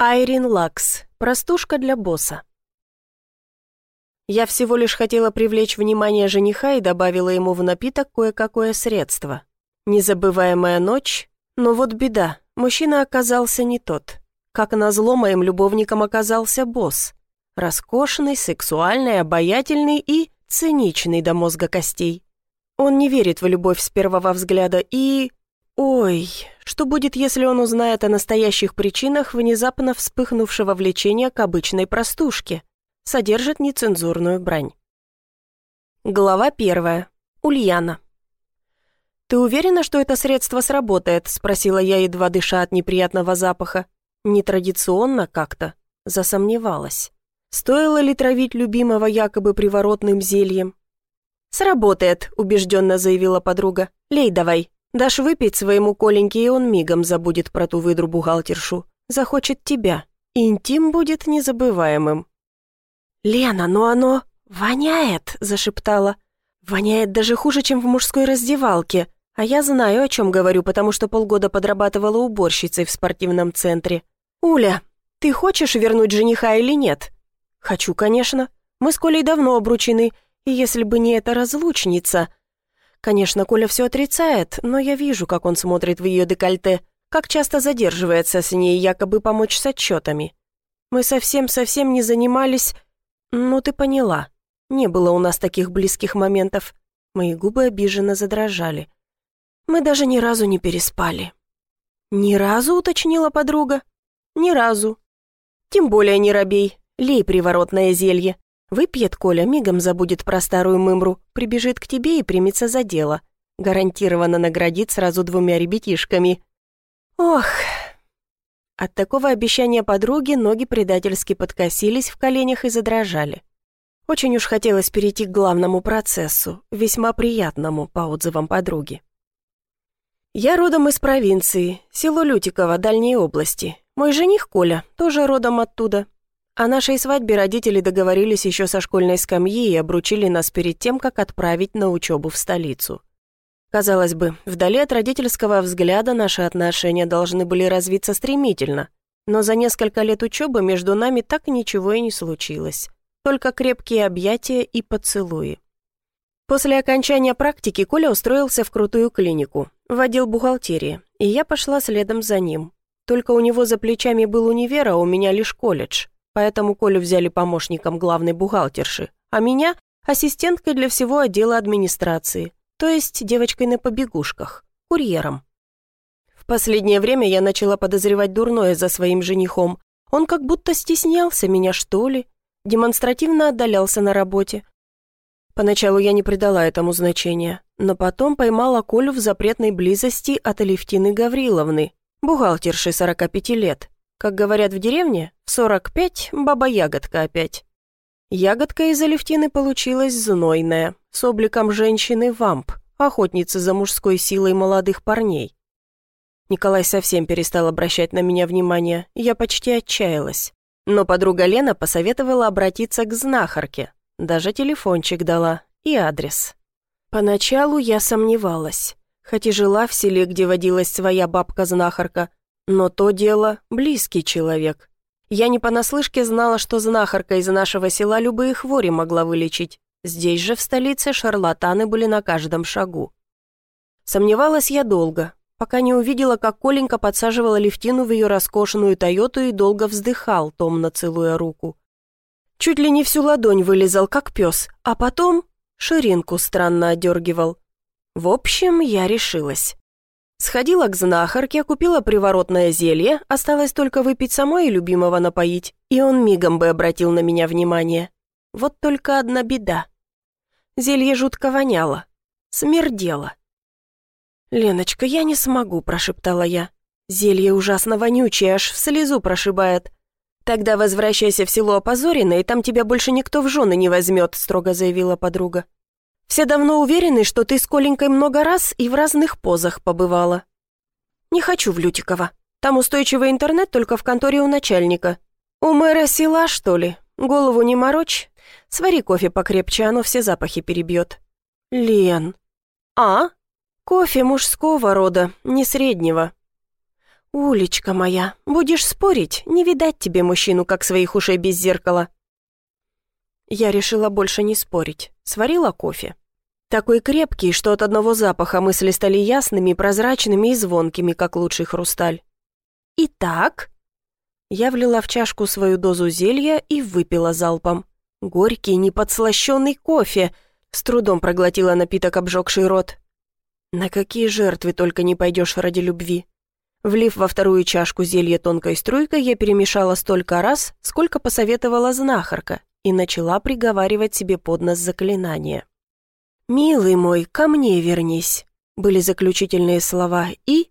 Айрин Лакс. Простушка для босса. Я всего лишь хотела привлечь внимание жениха и добавила ему в напиток кое-какое средство. Незабываемая ночь, но вот беда, мужчина оказался не тот. Как назло, моим любовником оказался босс. Роскошный, сексуальный, обаятельный и циничный до мозга костей. Он не верит в любовь с первого взгляда и... Ой, что будет, если он узнает о настоящих причинах внезапно вспыхнувшего влечения к обычной простушке? Содержит нецензурную брань. Глава первая. Ульяна. «Ты уверена, что это средство сработает?» – спросила я, едва дыша от неприятного запаха. Нетрадиционно как-то. Засомневалась. Стоило ли травить любимого якобы приворотным зельем? «Сработает», – убежденно заявила подруга. «Лей давай». Дашь выпить своему Коленьке, и он мигом забудет про ту выдру бухгалтершу. Захочет тебя. Интим будет незабываемым. «Лена, но оно воняет!» – зашептала. «Воняет даже хуже, чем в мужской раздевалке. А я знаю, о чем говорю, потому что полгода подрабатывала уборщицей в спортивном центре. Уля, ты хочешь вернуть жениха или нет?» «Хочу, конечно. Мы с Колей давно обручены, и если бы не эта разлучница...» Конечно, Коля все отрицает, но я вижу, как он смотрит в ее декольте, как часто задерживается с ней, якобы помочь с отчетами. Мы совсем-совсем не занимались... Ну, ты поняла. Не было у нас таких близких моментов. Мои губы обиженно задрожали. Мы даже ни разу не переспали. «Ни разу?» — уточнила подруга. «Ни разу. Тем более не робей. Лей приворотное зелье. Выпьет Коля, мигом забудет про старую мымру, прибежит к тебе и примется за дело. Гарантированно наградит сразу двумя ребятишками. Ох... От такого обещания подруги ноги предательски подкосились в коленях и задрожали. Очень уж хотелось перейти к главному процессу, весьма приятному, по отзывам подруги. Я родом из провинции, село Лютиково, дальней области. Мой жених Коля, тоже родом оттуда. О нашей свадьбе родители договорились еще со школьной скамьи и обручили нас перед тем, как отправить на учебу в столицу. Казалось бы, вдали от родительского взгляда наши отношения должны были развиться стремительно, но за несколько лет учебы между нами так ничего и не случилось. Только крепкие объятия и поцелуи. После окончания практики Коля устроился в крутую клинику, в отдел бухгалтерии, и я пошла следом за ним. Только у него за плечами был универ, а у меня лишь колледж – поэтому Колю взяли помощником главной бухгалтерши, а меня – ассистенткой для всего отдела администрации, то есть девочкой на побегушках, курьером. В последнее время я начала подозревать дурное за своим женихом. Он как будто стеснялся меня, что ли, демонстративно отдалялся на работе. Поначалу я не придала этому значения, но потом поймала Колю в запретной близости от Алевтины Гавриловны, бухгалтерши 45 лет, как говорят в деревне, в 45 баба-ягодка опять. Ягодка из Алевтины получилась знойная, с обликом женщины-вамп, охотницы за мужской силой молодых парней. Николай совсем перестал обращать на меня внимание, я почти отчаялась. Но подруга Лена посоветовала обратиться к знахарке, даже телефончик дала и адрес. Поначалу я сомневалась, хоть и жила в селе, где водилась своя бабка-знахарка, но то дело близкий человек. Я не понаслышке знала, что знахарка из нашего села любые хвори могла вылечить. Здесь же, в столице, шарлатаны были на каждом шагу. Сомневалась я долго, пока не увидела, как Коленька подсаживала Левтину в ее роскошную Тойоту и долго вздыхал, томно целуя руку. Чуть ли не всю ладонь вылезал, как пес, а потом ширинку странно одергивал. В общем, я решилась. Сходила к знахарке, купила приворотное зелье, осталось только выпить самой и любимого напоить, и он мигом бы обратил на меня внимание. Вот только одна беда. Зелье жутко воняло, смердело. «Леночка, я не смогу», – прошептала я. «Зелье ужасно вонючее, аж в слезу прошибает». «Тогда возвращайся в село Опозорено, и там тебя больше никто в жены не возьмет», – строго заявила подруга. Все давно уверены, что ты с Коленькой много раз и в разных позах побывала. Не хочу в Лютиково. Там устойчивый интернет только в конторе у начальника. У мэра села, что ли? Голову не морочь. Свари кофе покрепче, оно все запахи перебьет. Лен. А? Кофе мужского рода, не среднего. «Улечка моя, будешь спорить? Не видать тебе мужчину, как своих ушей без зеркала». Я решила больше не спорить. Сварила кофе. Такой крепкий, что от одного запаха мысли стали ясными, прозрачными и звонкими, как лучший хрусталь. «Итак?» Я влила в чашку свою дозу зелья и выпила залпом. Горький, неподслащенный кофе. С трудом проглотила напиток, обжегший рот. На какие жертвы только не пойдешь ради любви. Влив во вторую чашку зелье тонкой струйкой, я перемешала столько раз, сколько посоветовала знахарка, и начала приговаривать себе под нос заклинание. «Милый мой, ко мне вернись», — были заключительные слова, и...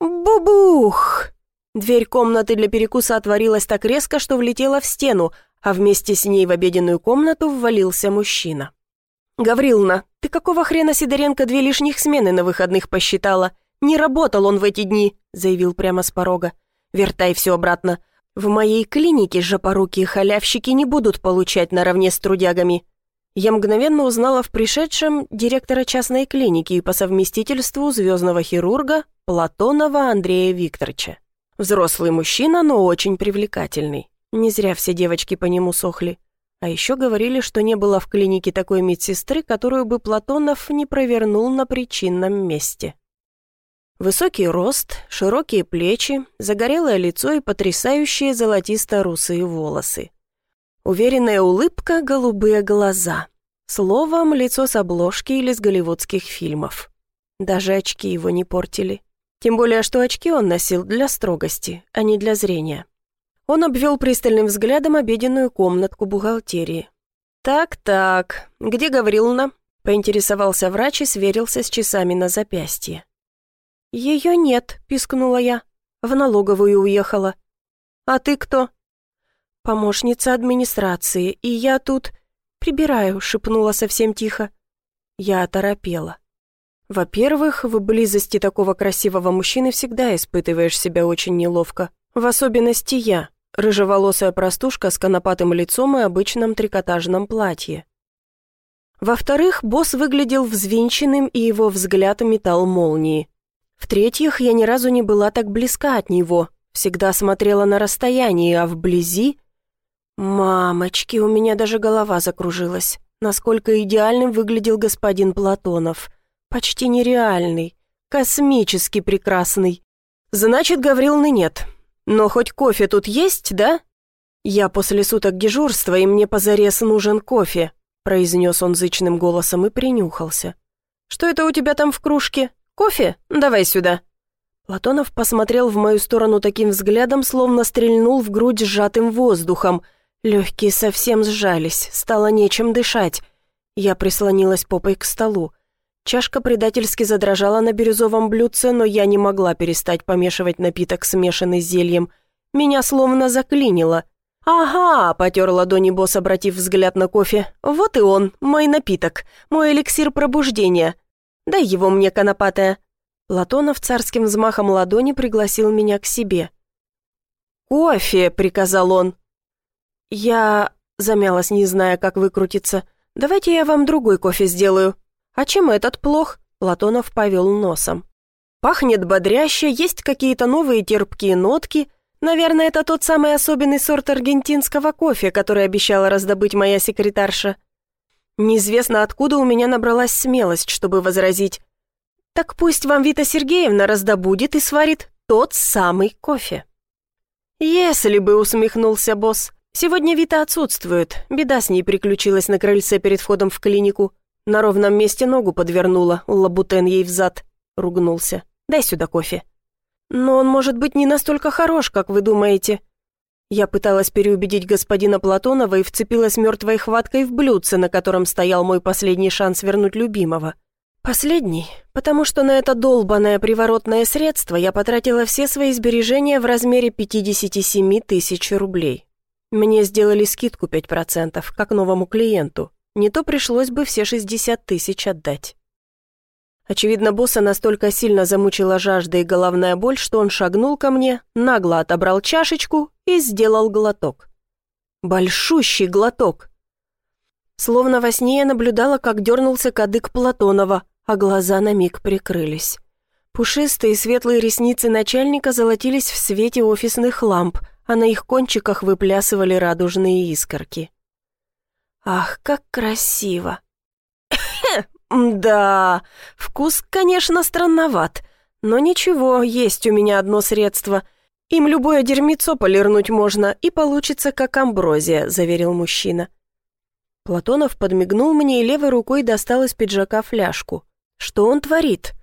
Бубух! Дверь комнаты для перекуса отворилась так резко, что влетела в стену, а вместе с ней в обеденную комнату ввалился мужчина. «Гаврилна, ты какого хрена Сидоренко две лишних смены на выходных посчитала? Не работал он в эти дни», — заявил прямо с порога. «Вертай все обратно. В моей клинике же поруки халявщики не будут получать наравне с трудягами я мгновенно узнала в пришедшем директора частной клиники и по совместительству звездного хирурга Платонова Андрея Викторовича. Взрослый мужчина, но очень привлекательный. Не зря все девочки по нему сохли. А еще говорили, что не было в клинике такой медсестры, которую бы Платонов не провернул на причинном месте. Высокий рост, широкие плечи, загорелое лицо и потрясающие золотисто-русые волосы. Уверенная улыбка, голубые глаза. Словом, лицо с обложки или с голливудских фильмов. Даже очки его не портили. Тем более, что очки он носил для строгости, а не для зрения. Он обвел пристальным взглядом обеденную комнатку бухгалтерии. «Так-так, где Гавриловна?» — поинтересовался врач и сверился с часами на запястье. «Ее нет», — пискнула я. «В налоговую уехала». «А ты кто?» помощница администрации, и я тут прибираю», — шепнула совсем тихо. Я оторопела. Во-первых, в близости такого красивого мужчины всегда испытываешь себя очень неловко. В особенности я, рыжеволосая простушка с конопатым лицом и обычном трикотажном платье. Во-вторых, босс выглядел взвинченным, и его взгляд метал молнии. В-третьих, я ни разу не была так близка от него, всегда смотрела на расстоянии, а вблизи «Мамочки, у меня даже голова закружилась. Насколько идеальным выглядел господин Платонов. Почти нереальный, космически прекрасный. Значит, Гаврилны нет. Но хоть кофе тут есть, да? Я после суток дежурства, и мне позарез нужен кофе», произнес он зычным голосом и принюхался. «Что это у тебя там в кружке? Кофе? Давай сюда». Платонов посмотрел в мою сторону таким взглядом, словно стрельнул в грудь сжатым воздухом – Легкие совсем сжались, стало нечем дышать. Я прислонилась попой к столу. Чашка предательски задрожала на бирюзовом блюдце, но я не могла перестать помешивать напиток, смешанный с зельем. Меня словно заклинило. «Ага», — потер ладони босс, обратив взгляд на кофе. «Вот и он, мой напиток, мой эликсир пробуждения. Дай его мне, конопатая». Платонов царским взмахом ладони пригласил меня к себе. «Кофе», — приказал он. «Я...» — замялась, не зная, как выкрутиться. «Давайте я вам другой кофе сделаю». «А чем этот плох?» — Платонов повел носом. «Пахнет бодряще, есть какие-то новые терпкие нотки. Наверное, это тот самый особенный сорт аргентинского кофе, который обещала раздобыть моя секретарша». Неизвестно, откуда у меня набралась смелость, чтобы возразить. «Так пусть вам Вита Сергеевна раздобудет и сварит тот самый кофе». «Если бы», — усмехнулся босс, — Сегодня Вита отсутствует. Беда с ней приключилась на крыльце перед входом в клинику. На ровном месте ногу подвернула, лабутен ей взад. Ругнулся. «Дай сюда кофе». «Но он может быть не настолько хорош, как вы думаете». Я пыталась переубедить господина Платонова и вцепилась мертвой хваткой в блюдце, на котором стоял мой последний шанс вернуть любимого. Последний, потому что на это долбанное приворотное средство я потратила все свои сбережения в размере 57 тысяч рублей. Мне сделали скидку 5%, как новому клиенту. Не то пришлось бы все 60 тысяч отдать. Очевидно, босса настолько сильно замучила жажда и головная боль, что он шагнул ко мне, нагло отобрал чашечку и сделал глоток. Большущий глоток. Словно во сне я наблюдала, как дернулся кадык Платонова, а глаза на миг прикрылись. Пушистые светлые ресницы начальника золотились в свете офисных ламп, а на их кончиках выплясывали радужные искорки. «Ах, как красиво!» «Да, вкус, конечно, странноват, но ничего, есть у меня одно средство. Им любое дерьмецо полирнуть можно, и получится как амброзия», — заверил мужчина. Платонов подмигнул мне и левой рукой достал из пиджака фляжку. «Что он творит?»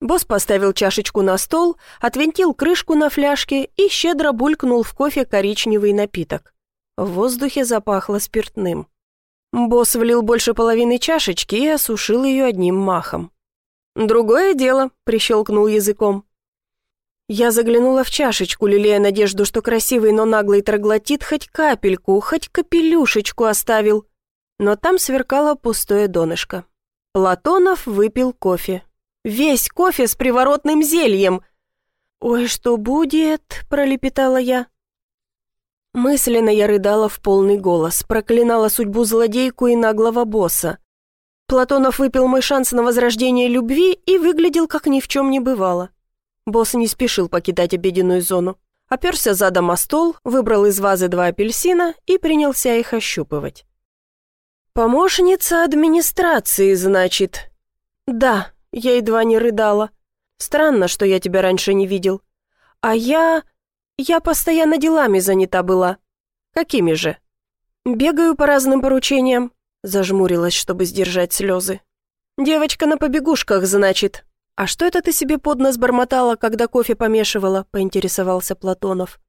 Босс поставил чашечку на стол, отвинтил крышку на фляжке и щедро булькнул в кофе коричневый напиток. В воздухе запахло спиртным. Босс влил больше половины чашечки и осушил ее одним махом. «Другое дело», — прищелкнул языком. Я заглянула в чашечку, лелея надежду, что красивый, но наглый троглотит хоть капельку, хоть капелюшечку оставил. Но там сверкало пустое донышко. Платонов выпил кофе. Весь кофе с приворотным зельем. «Ой, что будет?» — пролепетала я. Мысленно я рыдала в полный голос, проклинала судьбу злодейку и наглого босса. Платонов выпил мой шанс на возрождение любви и выглядел, как ни в чем не бывало. Босс не спешил покидать обеденную зону. Оперся задом о стол, выбрал из вазы два апельсина и принялся их ощупывать. «Помощница администрации, значит?» «Да», я едва не рыдала. Странно, что я тебя раньше не видел. А я... Я постоянно делами занята была. Какими же? Бегаю по разным поручениям. Зажмурилась, чтобы сдержать слезы. Девочка на побегушках, значит. А что это ты себе под нос бормотала, когда кофе помешивала? Поинтересовался Платонов.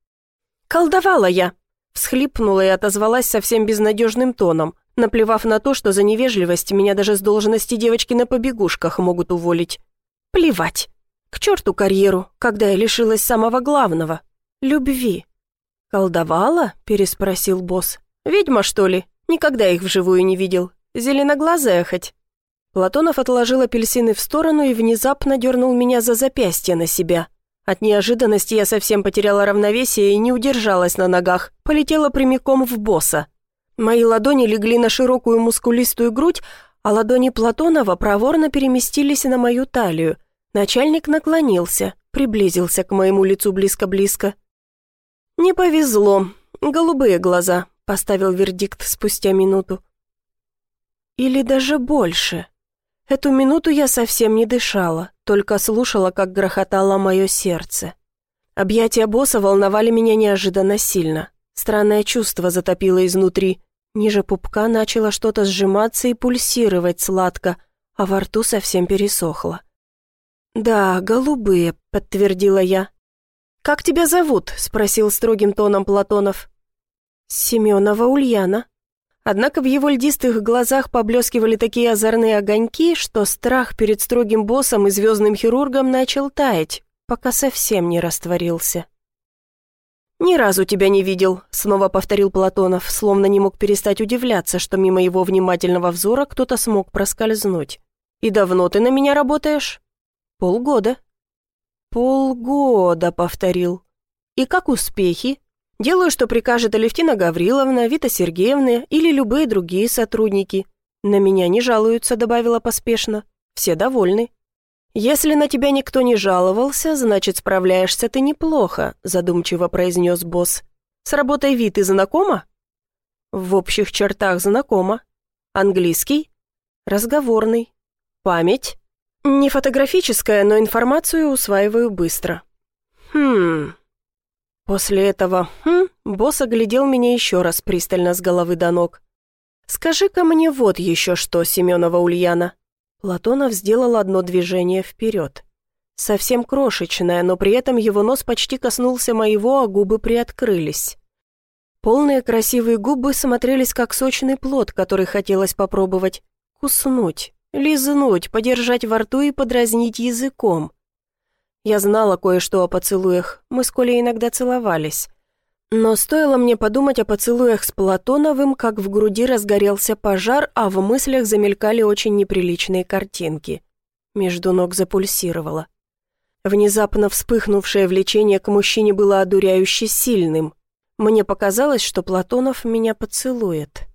Колдовала я. Всхлипнула и отозвалась совсем безнадежным тоном наплевав на то, что за невежливость меня даже с должности девочки на побегушках могут уволить. Плевать. К черту карьеру, когда я лишилась самого главного — любви. «Колдовала?» — переспросил босс. «Ведьма, что ли? Никогда их вживую не видел. Зеленоглазая хоть?» Платонов отложил апельсины в сторону и внезапно дернул меня за запястье на себя. От неожиданности я совсем потеряла равновесие и не удержалась на ногах, полетела прямиком в босса. Мои ладони легли на широкую мускулистую грудь, а ладони Платонова проворно переместились на мою талию. Начальник наклонился, приблизился к моему лицу близко-близко. «Не повезло. Голубые глаза», — поставил вердикт спустя минуту. «Или даже больше. Эту минуту я совсем не дышала, только слушала, как грохотало мое сердце. Объятия босса волновали меня неожиданно сильно. Странное чувство затопило изнутри. Ниже пупка начало что-то сжиматься и пульсировать сладко, а во рту совсем пересохло. «Да, голубые», — подтвердила я. «Как тебя зовут?» — спросил строгим тоном Платонов. «Семенова Ульяна». Однако в его льдистых глазах поблескивали такие озорные огоньки, что страх перед строгим боссом и звездным хирургом начал таять, пока совсем не растворился. «Ни разу тебя не видел», — снова повторил Платонов, словно не мог перестать удивляться, что мимо его внимательного взора кто-то смог проскользнуть. «И давно ты на меня работаешь?» «Полгода». «Полгода», — повторил. «И как успехи?» «Делаю, что прикажет Алевтина Гавриловна, Вита Сергеевна или любые другие сотрудники. На меня не жалуются», — добавила поспешно. «Все довольны». «Если на тебя никто не жаловался, значит, справляешься ты неплохо», задумчиво произнес босс. «С работой Ви ты знакома?» «В общих чертах знакома. Английский?» «Разговорный. Память?» «Не фотографическая, но информацию усваиваю быстро». «Хм...» После этого «хм» босс оглядел меня еще раз пристально с головы до ног. «Скажи-ка мне вот еще что, Семенова Ульяна. Платонов сделал одно движение вперед. Совсем крошечное, но при этом его нос почти коснулся моего, а губы приоткрылись. Полные красивые губы смотрелись как сочный плод, который хотелось попробовать. Куснуть, лизнуть, подержать во рту и подразнить языком. Я знала кое-что о поцелуях, мы с Колей иногда целовались. Но стоило мне подумать о поцелуях с Платоновым, как в груди разгорелся пожар, а в мыслях замелькали очень неприличные картинки. Между ног запульсировало. Внезапно вспыхнувшее влечение к мужчине было одуряюще сильным. Мне показалось, что Платонов меня поцелует.